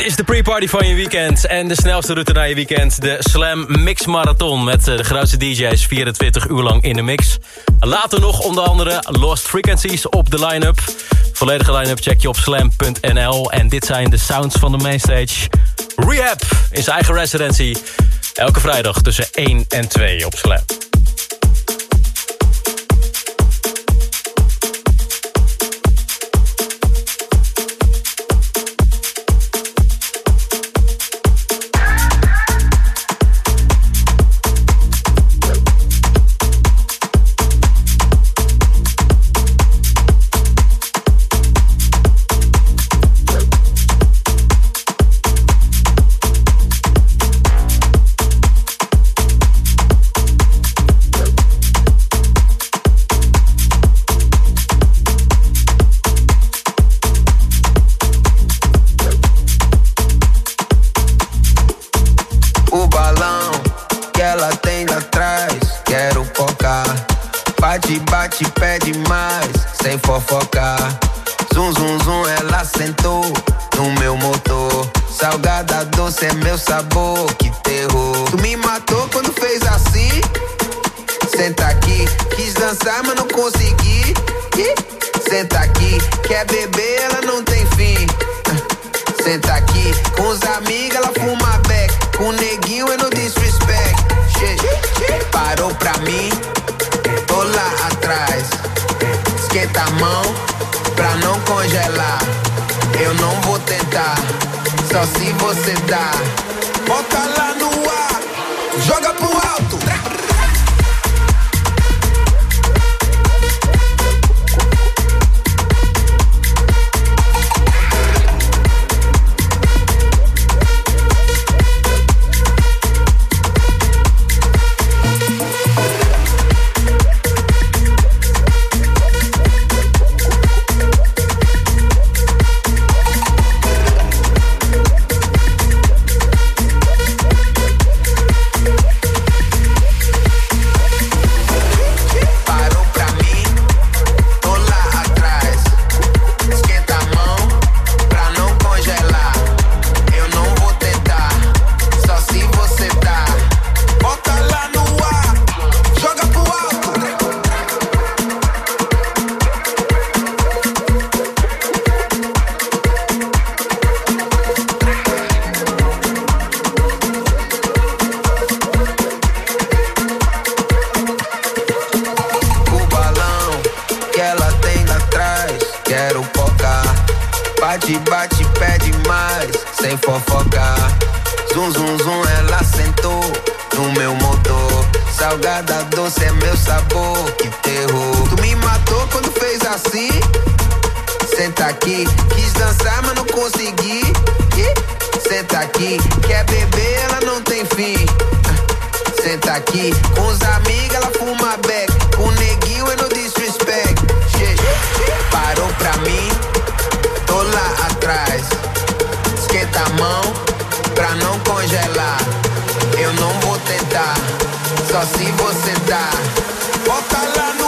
Dit is de pre-party van je weekend en de snelste route naar je weekend. De Slam Mix Marathon met eh, de grootste DJ's 24 uur lang in de mix. Later nog onder andere Lost Frequencies op de line-up. Volledige line-up check je op slam.nl. En dit zijn de sounds van de mainstage. Rehab in zijn eigen residency. Elke vrijdag tussen 1 en 2 op Slam. Bate, pede mais, sem fofocar. Zum, zum, zum, ela sentou no meu motor. Salgada doce é meu sabor, você tá. Bota lá no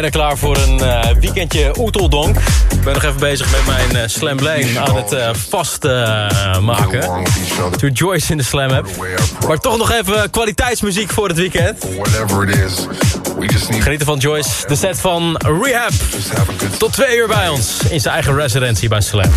Bijna klaar voor een uh, weekendje Oeteldonk. Ik ben nog even bezig met mijn uh, Slam Blang aan het uh, vastmaken. to Joyce in de Slam app. Maar toch nog even kwaliteitsmuziek voor het weekend. Genieten van Joyce, de set van Rehab. Tot twee uur bij ons in zijn eigen residentie bij Slam.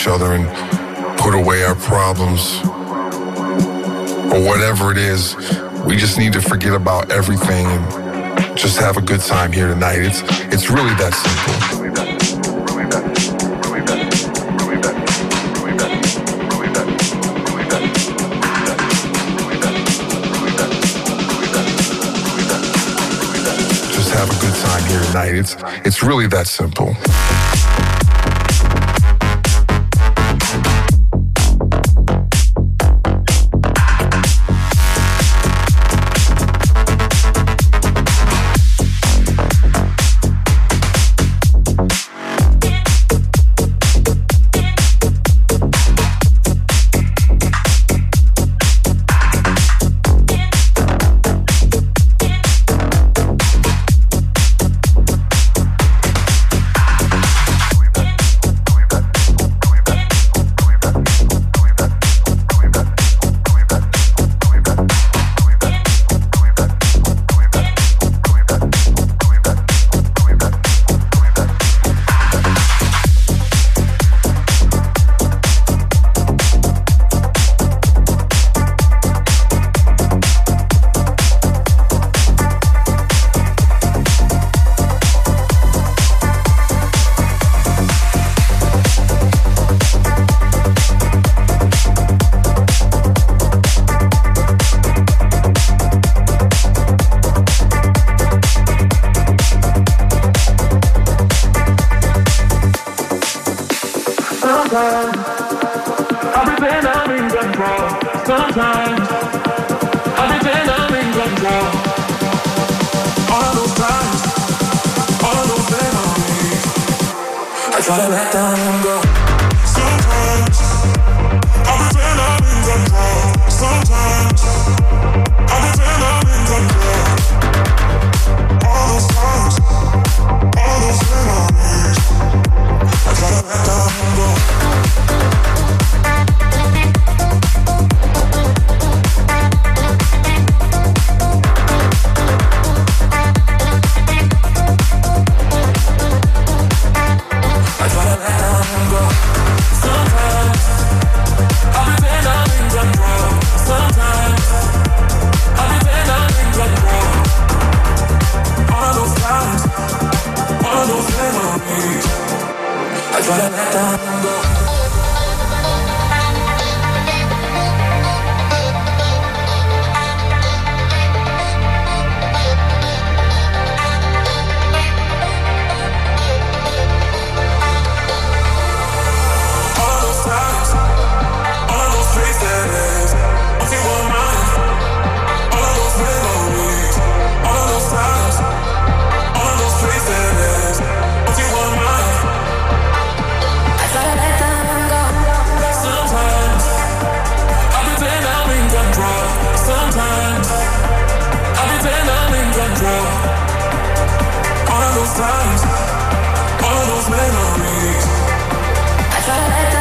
Each other and put away our problems or whatever it is. We just need to forget about everything and just have a good time here tonight. It's it's really that simple. Just have a good time here tonight. It's it's really that simple. memories. I try to let them.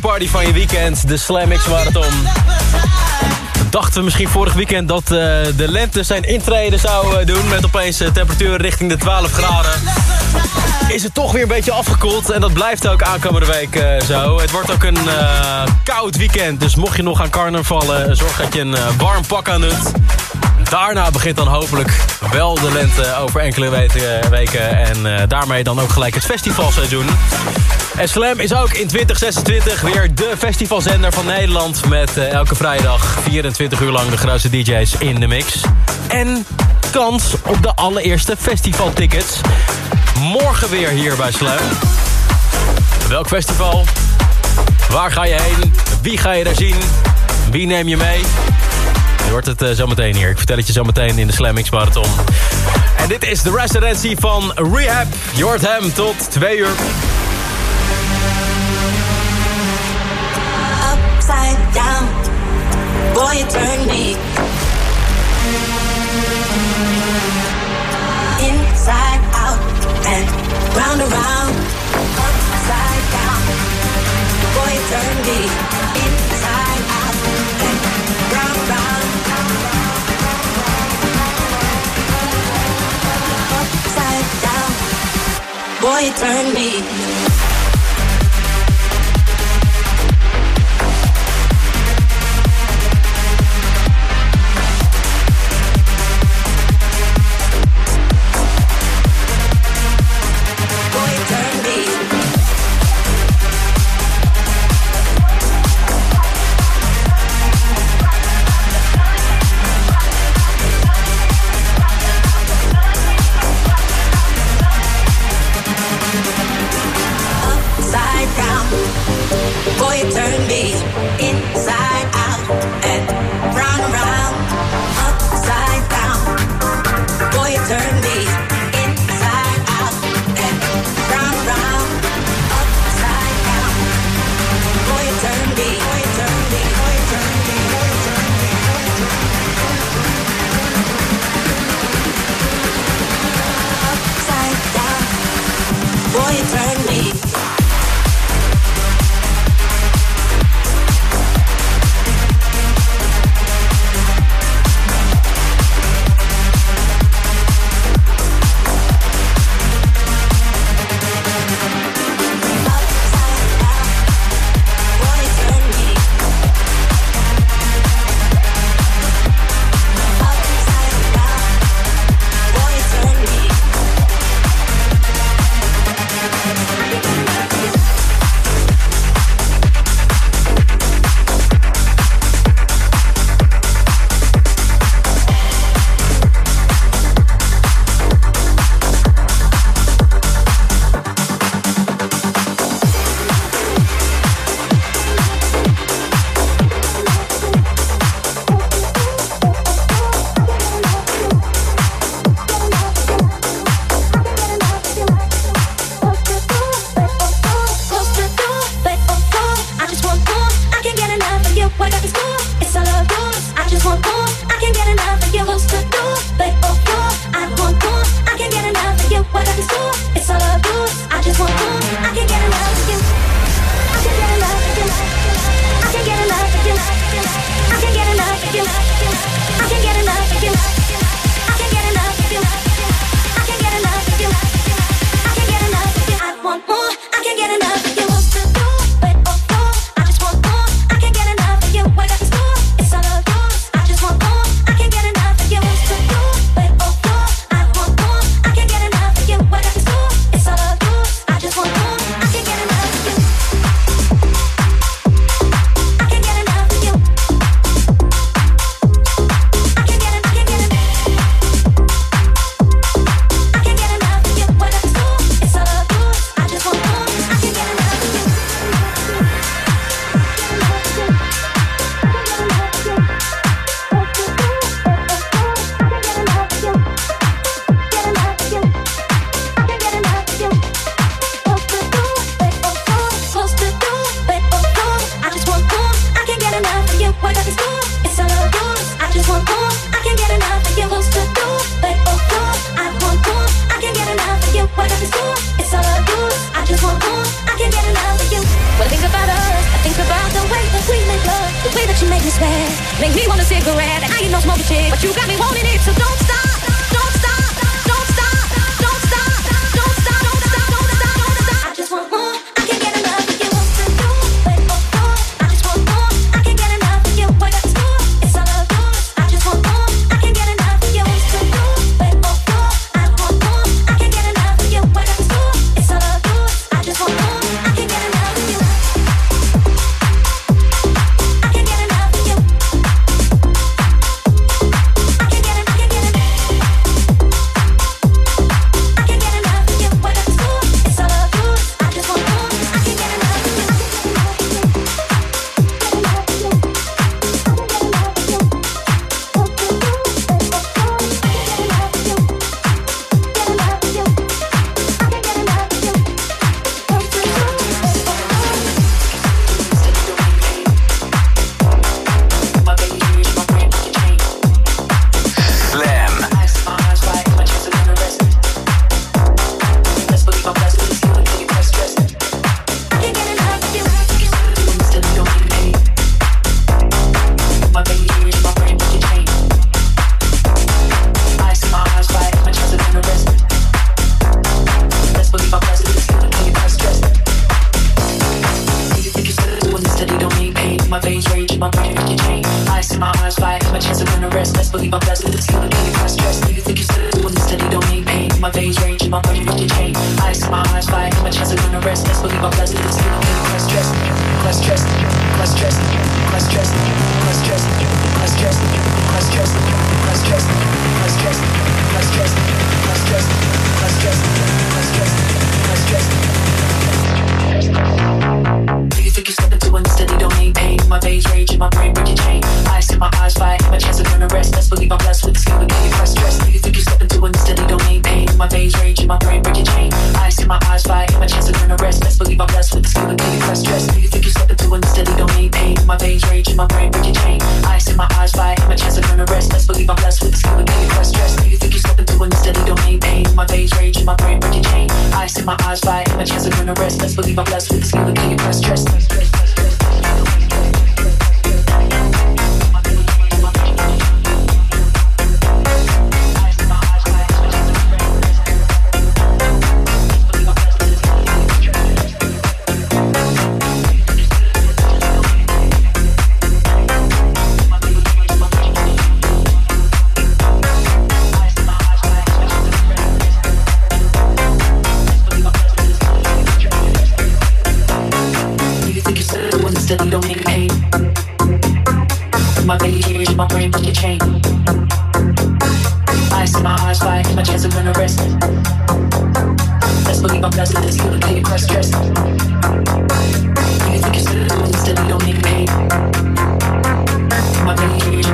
Pre-party van je weekend, de Slam X Marathon. Dachten we misschien vorig weekend dat uh, de lente zijn intrede zou uh, doen... met opeens uh, temperatuur richting de 12 graden. Is het toch weer een beetje afgekoeld en dat blijft ook aankomende week zo. Het wordt ook een koud weekend, dus mocht je nog aan carnavallen... zorg dat je een warm pak aan doet. Daarna begint dan hopelijk wel de lente over enkele weken... en daarmee dan ook gelijk het festivalseizoen. En Slam is ook in 2026 weer de festivalzender van Nederland... met uh, elke vrijdag 24 uur lang de grootste DJ's in de mix. En kans op de allereerste festivaltickets. Morgen weer hier bij Slam. Welk festival? Waar ga je heen? Wie ga je daar zien? Wie neem je mee? Je hoort het uh, zometeen hier. Ik vertel het je zometeen in de Slam X Marathon. En dit is de residency van Rehab. Je hoort hem tot 2 uur. Down. Boy, you turn me inside out and round around. Upside down. Boy, you turn me inside out and round around. Upside down. Boy, you turn me. stage rage in my brain, breaking chain. Eyes to my eyes, fire in my chest, I'm to rest. Let's believe I'm blessed with the skill to get you press stress. you think you step into an instantly domain. Pain in my veins, rage in my brain, breaking chain. Eyes to my eyes, fire in my chest, I'm to rest. Let's believe I'm blessed with the skill to get you press stress. Niggas think you step into an instantly domain. Pain in my days rage in my brain, breaking chain. I see my eyes, fire my chance to turn to rest. Let's believe I'm blessed with the skill to get you press stress. Think you step into an instantly domain. Pain in my veins, rage in my brain, breaking chain. I see my eyes, fire my chance to turn to rest. Let's believe I'm blessed with the skill to get you press stress.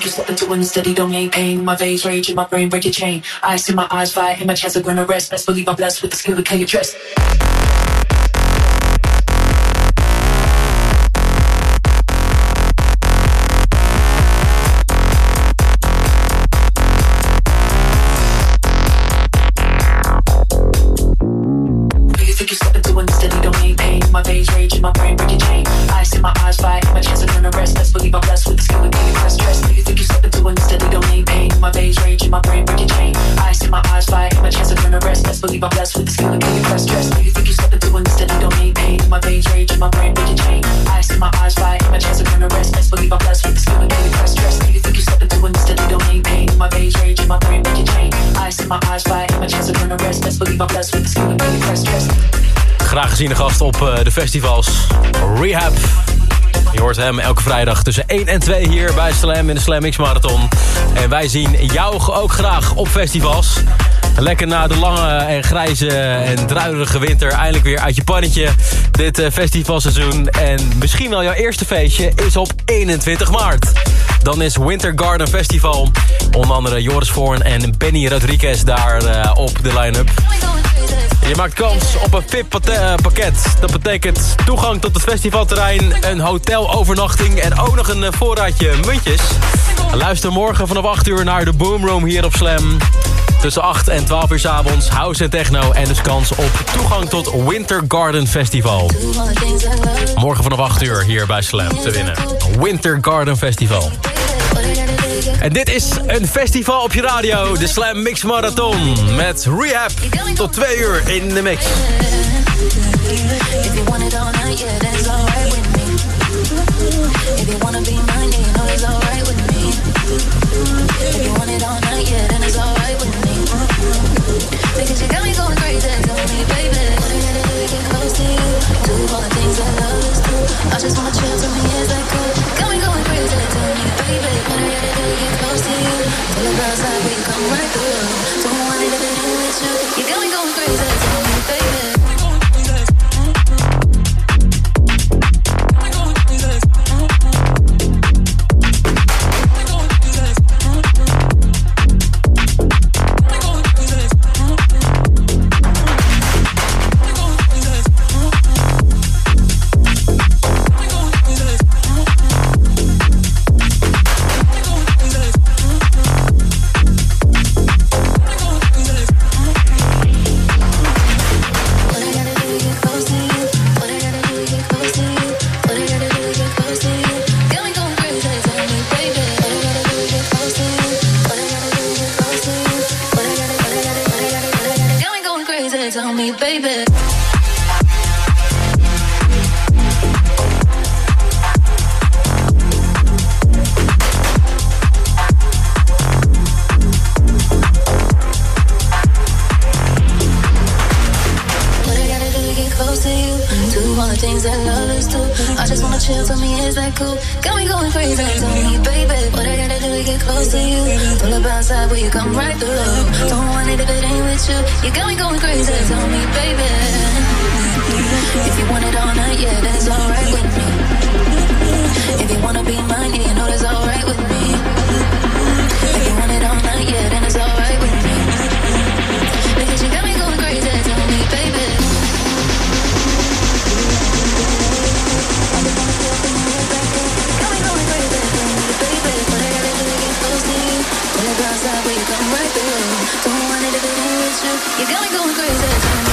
Think you step into don't domain pain. My veins rage in my brain break your chain. I see my eyes fire in my chest i're gonna rest. Best believe I'm blessed with the skill to kill your trust. Graag geziene gast op eh, de festivals. Rehab. Je hoort hem elke vrijdag tussen 1 en 2 hier bij Slam in de Slam X Marathon. En wij zien jou ook graag op festivals. Lekker na de lange en grijze en druilerige winter eindelijk weer uit je pannetje. Dit eh, festivalseizoen. En misschien wel jouw eerste feestje is op 21 maart. Dan is Winter Garden Festival. Onder andere Joris Voorn en Benny Rodriguez daar eh, op de line-up. Je maakt kans op een VIP-pakket. Dat betekent toegang tot het festivalterrein, een hotelovernachting... en ook nog een eh, voorraadje muntjes. Luister morgen vanaf 8 uur naar de Boomroom hier op Slam. Tussen 8 en 12 uur s avonds, house en techno... en dus kans op toegang tot Winter Garden Festival. Morgen vanaf 8 uur hier bij Slam te winnen. Winter Garden Festival. En dit is een festival op je radio. De Slam Mix Marathon. Met Rehab. Tot twee uur in de mix. The things that lovers do. I just wanna chill, tell me is that cool? Got me going crazy, tell me, baby. What I gotta do to get close to you? Pull up outside, will you come right through? Don't want it if it ain't with you. You got me going crazy, tell me, baby. If you want it all night, yeah, that's alright with me. If you wanna be mine, yeah, you know that's alright You're gonna go crazy.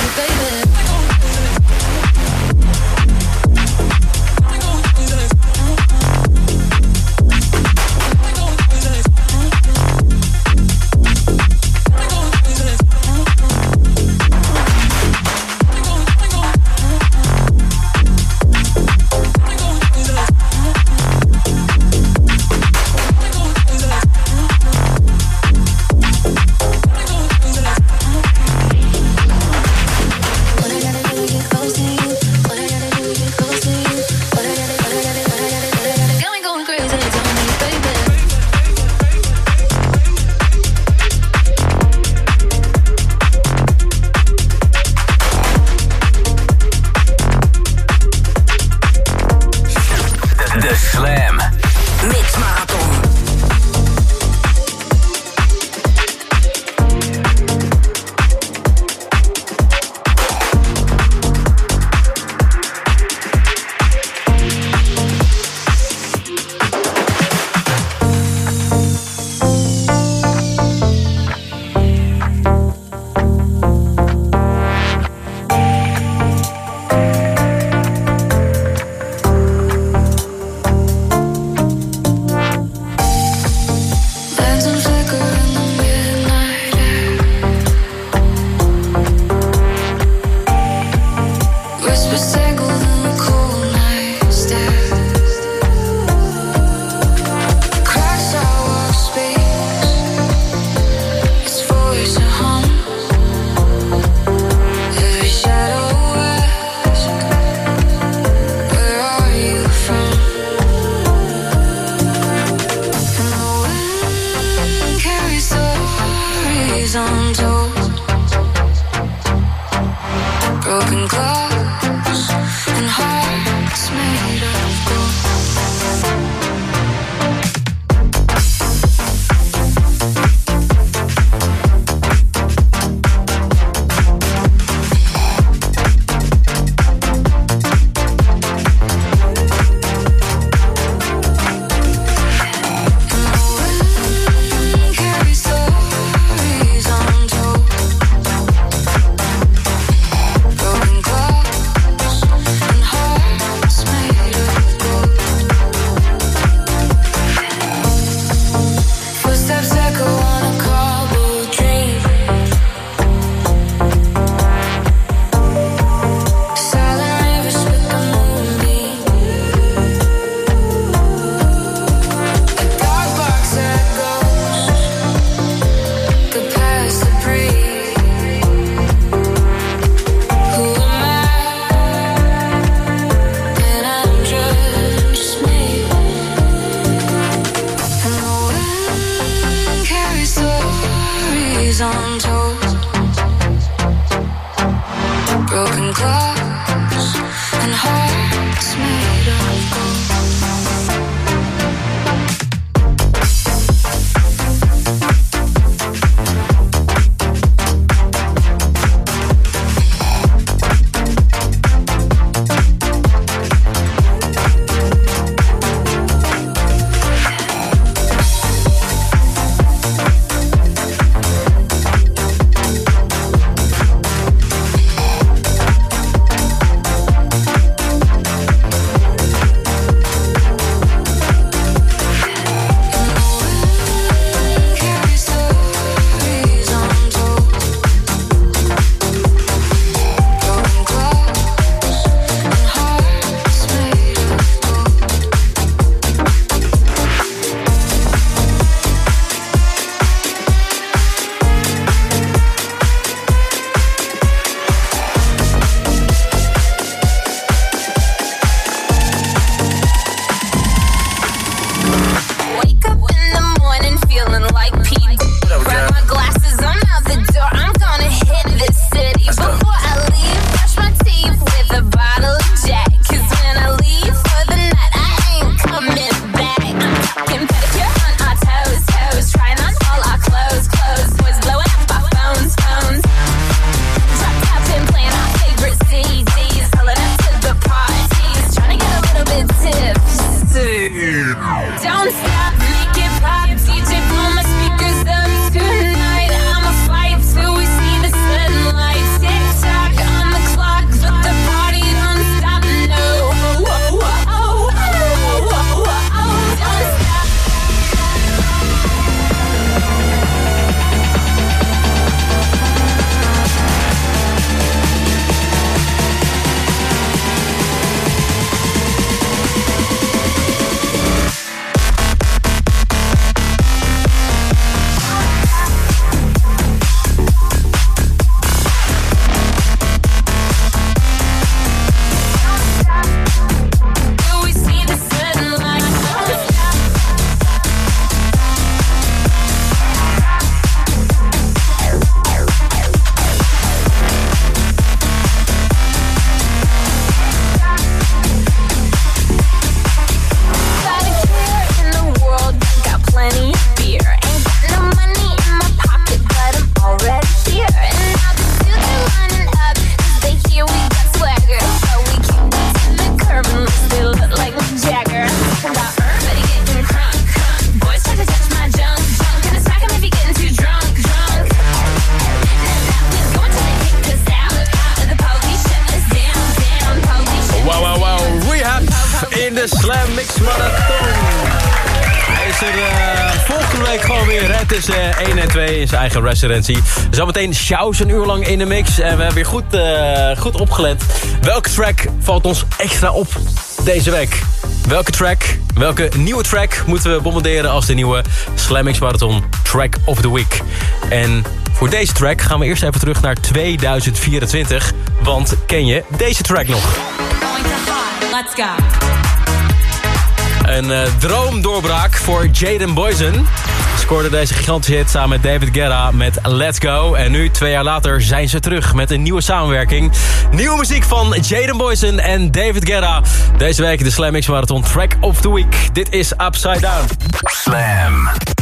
untold. Broken glass. eigen residency. Zometeen Sjaus een uur lang in de mix. En we hebben weer goed, eh, goed opgelet. Welke track valt ons extra op deze week? Welke track, welke nieuwe track moeten we bombarderen als de nieuwe Slammix Marathon Track of the Week? En voor deze track gaan we eerst even terug naar 2024. Want ken je deze track nog? Let's go. Een eh, droomdoorbraak voor Jaden Boysen scoorde deze gigantische hit samen met David Guetta met Let's Go. En nu, twee jaar later, zijn ze terug met een nieuwe samenwerking. Nieuwe muziek van Jaden Boysen en David Guetta. Deze week de Slam X Marathon Track of the Week. Dit is Upside Down. Slam.